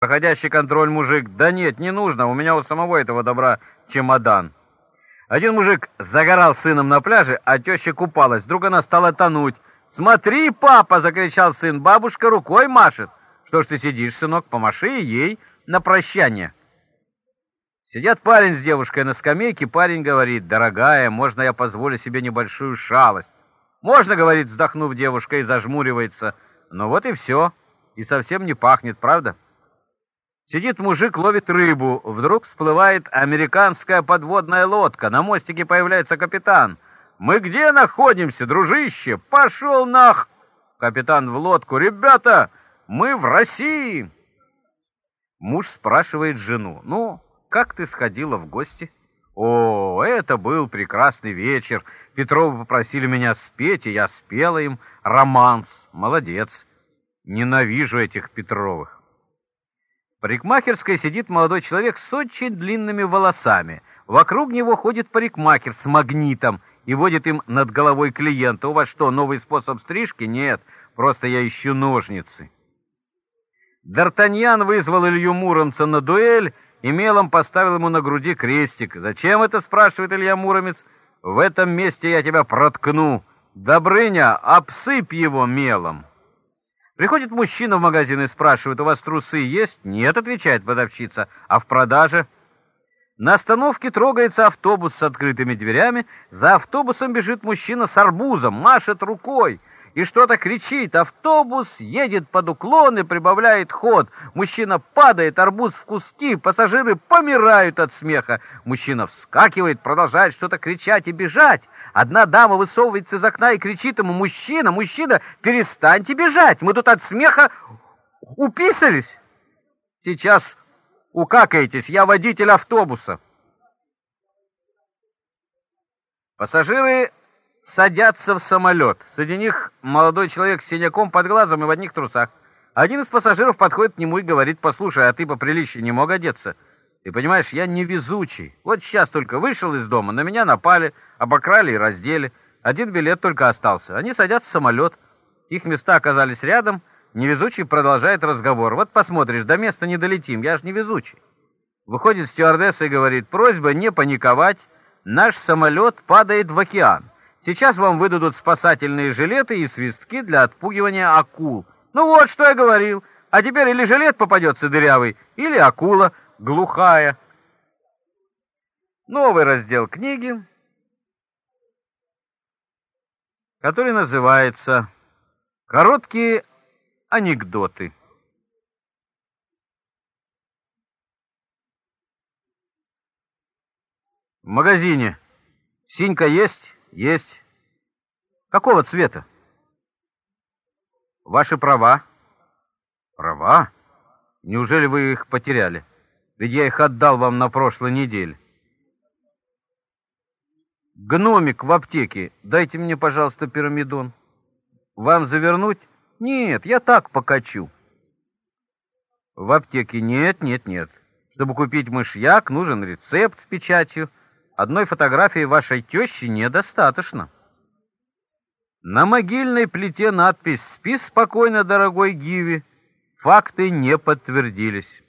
Проходящий контроль мужик, да нет, не нужно, у меня у самого этого добра чемодан. Один мужик загорал сыном на пляже, а теща купалась. Вдруг она стала тонуть. «Смотри, папа!» — закричал сын. «Бабушка рукой машет!» «Что ж ты сидишь, сынок? Помаши ей на прощание!» Сидят парень с девушкой на скамейке, парень говорит, «Дорогая, можно я позволю себе небольшую шалость?» «Можно», — говорит, вздохнув девушка и зажмуривается. «Ну вот и все. И совсем не пахнет, правда?» Сидит мужик, ловит рыбу. Вдруг всплывает американская подводная лодка. На мостике появляется капитан. «Мы где находимся, дружище? Пошел нах!» Капитан в лодку. «Ребята, мы в России!» Муж спрашивает жену. «Ну, как ты сходила в гости?» «О, это был прекрасный вечер. Петровы попросили меня спеть, и я спела им романс. Молодец. Ненавижу этих Петровых». В парикмахерской сидит молодой человек с очень длинными волосами. Вокруг него ходит парикмахер с магнитом и водит им над головой клиента. У вас что, новый способ стрижки? Нет, просто я ищу ножницы. Д'Артаньян вызвал Илью Муромца на дуэль и мелом поставил ему на груди крестик. «Зачем это?» — спрашивает Илья Муромец. «В этом месте я тебя проткну. Добрыня, обсыпь его мелом». Приходит мужчина в магазин и спрашивает, у вас трусы есть? Нет, отвечает продавщица, а в продаже? На остановке трогается автобус с открытыми дверями, за автобусом бежит мужчина с арбузом, машет рукой и что-то кричит. Автобус едет под уклон и прибавляет ход. Мужчина падает, арбуз в куски, пассажиры помирают от смеха. Мужчина вскакивает, продолжает что-то кричать и бежать. Одна дама высовывается из окна и кричит ему, «Мужчина, мужчина, перестаньте бежать! Мы тут от смеха уписались!» «Сейчас укакаетесь, я водитель автобуса!» Пассажиры садятся в самолет. Среди них молодой человек с синяком под глазом и в одних трусах. Один из пассажиров подходит к нему и говорит, «Послушай, а ты по приличию не мог одеться?» Ты понимаешь, я невезучий. Вот сейчас только вышел из дома, на меня напали, обокрали и раздели. Один билет только остался. Они садятся в самолет. Их места оказались рядом. Невезучий продолжает разговор. Вот посмотришь, до места не долетим, я же невезучий. Выходит стюардесса и говорит, просьба не паниковать. Наш самолет падает в океан. Сейчас вам выдадут спасательные жилеты и свистки для отпугивания акул. Ну вот, что я говорил. А теперь или жилет попадется дырявый, или акула глухая. Новый раздел книги, который называется «Короткие анекдоты». В магазине. Синька есть? Есть. Какого цвета? Ваши права. Права? Неужели вы их потеряли? Ведь я их отдал вам на прошлой неделе. Гномик в аптеке. Дайте мне, пожалуйста, пирамидон. Вам завернуть? Нет, я так покачу. В аптеке нет, нет, нет. Чтобы купить мышьяк, нужен рецепт с печатью. Одной фотографии вашей тещи недостаточно. На могильной плите надпись «Спи спокойно, дорогой Гиви». Факты не подтвердились.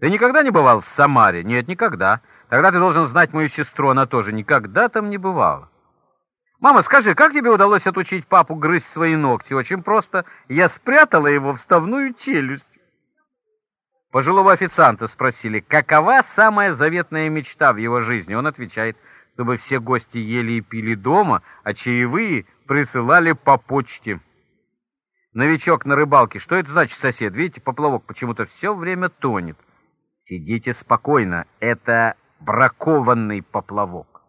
Ты никогда не бывал в Самаре? Нет, никогда. Тогда ты должен знать мою сестру, она тоже никогда там не бывала. Мама, скажи, как тебе удалось отучить папу грызть свои ногти? Очень просто. Я спрятала его вставную челюсть. Пожилого официанта спросили, какова самая заветная мечта в его жизни. Он отвечает, чтобы все гости ели и пили дома, а чаевые присылали по почте. Новичок на рыбалке. Что это значит, сосед? Видите, поплавок почему-то все время тонет. Сидите спокойно, это бракованный поплавок.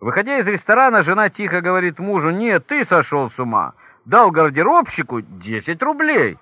Выходя из ресторана, жена тихо говорит мужу, «Нет, ты сошел с ума, дал гардеробщику 10 рублей».